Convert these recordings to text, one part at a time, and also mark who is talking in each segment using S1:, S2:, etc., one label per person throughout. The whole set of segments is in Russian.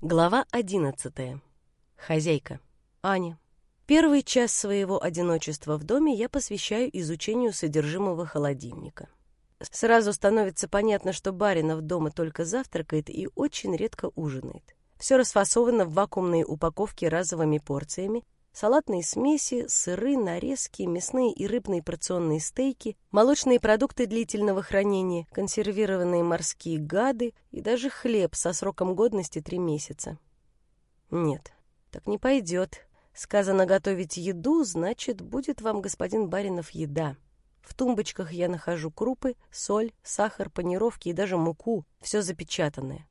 S1: Глава одиннадцатая. Хозяйка. Аня. Первый час своего одиночества в доме я посвящаю изучению содержимого холодильника. Сразу становится понятно, что Баринов дома только завтракает и очень редко ужинает. Все расфасовано в вакуумные упаковки разовыми порциями, салатные смеси, сыры, нарезки, мясные и рыбные порционные стейки, молочные продукты длительного хранения, консервированные морские гады и даже хлеб со сроком годности три месяца. Нет, так не пойдет. Сказано готовить еду, значит, будет вам, господин Баринов, еда. В тумбочках я нахожу крупы, соль, сахар, панировки и даже муку, все запечатанное.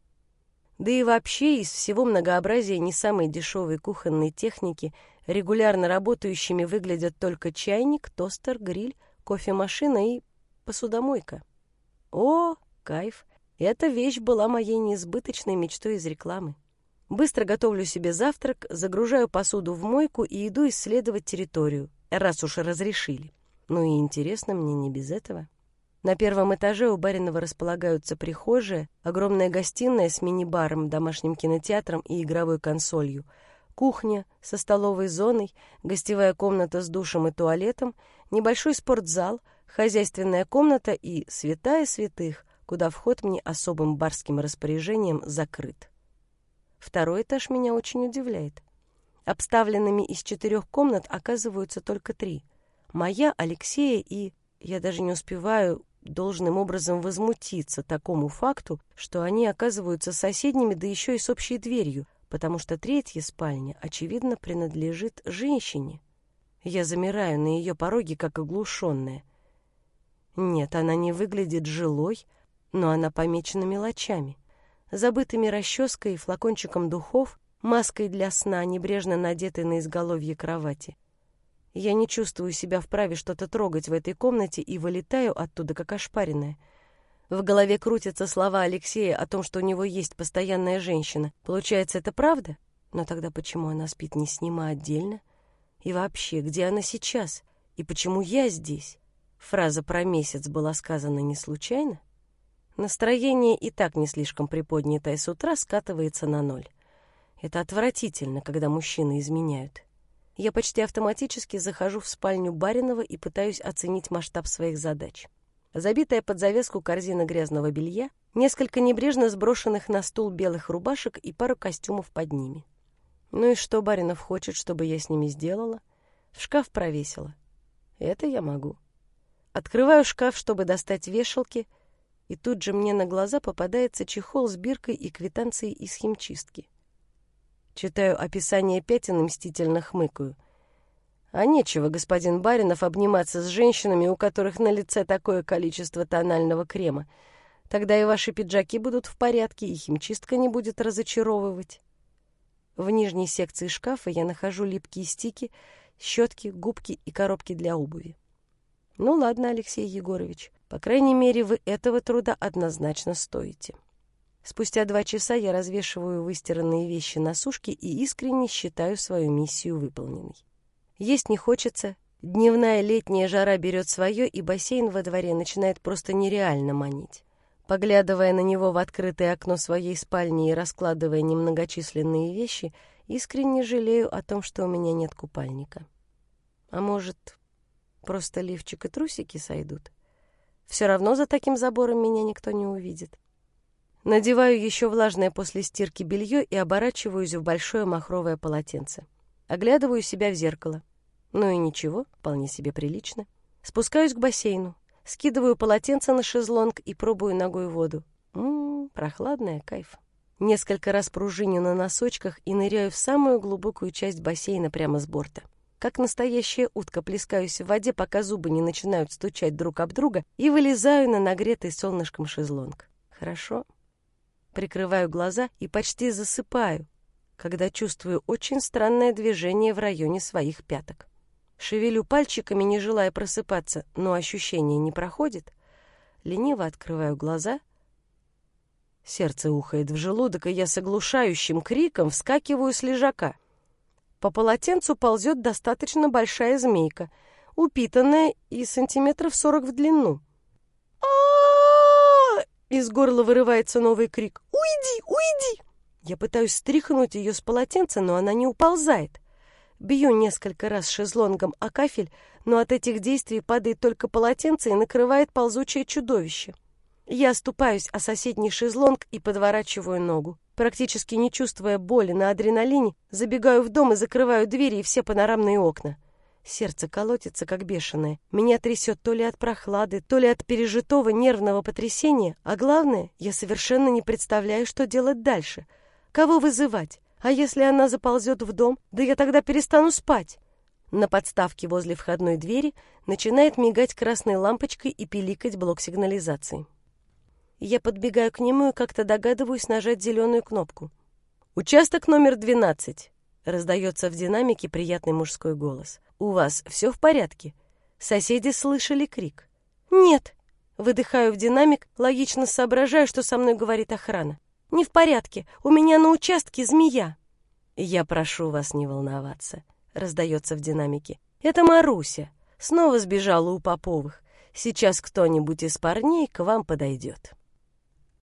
S1: Да и вообще из всего многообразия не самой дешевой кухонной техники регулярно работающими выглядят только чайник, тостер, гриль, кофемашина и посудомойка. О, кайф! Эта вещь была моей неизбыточной мечтой из рекламы. Быстро готовлю себе завтрак, загружаю посуду в мойку и иду исследовать территорию, раз уж разрешили. Ну и интересно мне не без этого. На первом этаже у Баринова располагаются прихожая, огромная гостиная с мини-баром, домашним кинотеатром и игровой консолью, кухня со столовой зоной, гостевая комната с душем и туалетом, небольшой спортзал, хозяйственная комната и святая святых, куда вход мне особым барским распоряжением закрыт. Второй этаж меня очень удивляет. Обставленными из четырех комнат оказываются только три. Моя, Алексея и... Я даже не успеваю должным образом возмутиться такому факту, что они оказываются соседними, да еще и с общей дверью, потому что третья спальня, очевидно, принадлежит женщине. Я замираю на ее пороге, как оглушенная. Нет, она не выглядит жилой, но она помечена мелочами. Забытыми расческой и флакончиком духов, маской для сна, небрежно надетой на изголовье кровати — я не чувствую себя вправе что-то трогать в этой комнате и вылетаю оттуда, как ошпаренная. В голове крутятся слова Алексея о том, что у него есть постоянная женщина. Получается, это правда? Но тогда почему она спит не с ним, а отдельно? И вообще, где она сейчас? И почему я здесь? Фраза про месяц была сказана не случайно? Настроение и так не слишком приподнятое с утра скатывается на ноль. Это отвратительно, когда мужчины изменяют. Я почти автоматически захожу в спальню Баринова и пытаюсь оценить масштаб своих задач. Забитая под завеску корзина грязного белья, несколько небрежно сброшенных на стул белых рубашек и пару костюмов под ними. Ну и что Баринов хочет, чтобы я с ними сделала? В шкаф провесила. Это я могу. Открываю шкаф, чтобы достать вешалки, и тут же мне на глаза попадается чехол с биркой и квитанцией из химчистки. Читаю описание пятен и мстительно хмыкаю. А нечего, господин Баринов, обниматься с женщинами, у которых на лице такое количество тонального крема. Тогда и ваши пиджаки будут в порядке, и химчистка не будет разочаровывать. В нижней секции шкафа я нахожу липкие стики, щетки, губки и коробки для обуви. Ну ладно, Алексей Егорович, по крайней мере, вы этого труда однозначно стоите. Спустя два часа я развешиваю выстиранные вещи на сушке и искренне считаю свою миссию выполненной. Есть не хочется, дневная летняя жара берет свое, и бассейн во дворе начинает просто нереально манить. Поглядывая на него в открытое окно своей спальни и раскладывая немногочисленные вещи, искренне жалею о том, что у меня нет купальника. А может, просто лифчик и трусики сойдут? Все равно за таким забором меня никто не увидит. Надеваю еще влажное после стирки белье и оборачиваюсь в большое махровое полотенце. Оглядываю себя в зеркало. Ну и ничего, вполне себе прилично. Спускаюсь к бассейну, скидываю полотенце на шезлонг и пробую ногой воду. Ммм, прохладная, кайф. Несколько раз пружиню на носочках и ныряю в самую глубокую часть бассейна прямо с борта. Как настоящая утка плескаюсь в воде, пока зубы не начинают стучать друг об друга, и вылезаю на нагретый солнышком шезлонг. Хорошо, прикрываю глаза и почти засыпаю, когда чувствую очень странное движение в районе своих пяток. Шевелю пальчиками, не желая просыпаться, но ощущение не проходит. Лениво открываю глаза. Сердце ухает в желудок, и я с оглушающим криком вскакиваю с лежака. По полотенцу ползет достаточно большая змейка, упитанная и сантиметров сорок в длину. Из горла вырывается новый крик. «Уйди! Уйди!» Я пытаюсь стряхнуть ее с полотенца, но она не уползает. Бью несколько раз шезлонгом о кафель, но от этих действий падает только полотенце и накрывает ползучее чудовище. Я оступаюсь о соседний шезлонг и подворачиваю ногу. Практически не чувствуя боли на адреналине, забегаю в дом и закрываю двери и все панорамные окна. Сердце колотится, как бешеное. Меня трясет то ли от прохлады, то ли от пережитого нервного потрясения, а главное, я совершенно не представляю, что делать дальше. Кого вызывать? А если она заползет в дом, да я тогда перестану спать. На подставке возле входной двери начинает мигать красной лампочкой и пиликать блок сигнализации. Я подбегаю к нему и как-то догадываюсь нажать зеленую кнопку. «Участок номер 12», — раздается в динамике приятный мужской голос. «У вас все в порядке?» Соседи слышали крик. «Нет», — выдыхаю в динамик, логично соображаю, что со мной говорит охрана. «Не в порядке. У меня на участке змея». «Я прошу вас не волноваться», — раздается в динамике. «Это Маруся. Снова сбежала у Поповых. Сейчас кто-нибудь из парней к вам подойдет».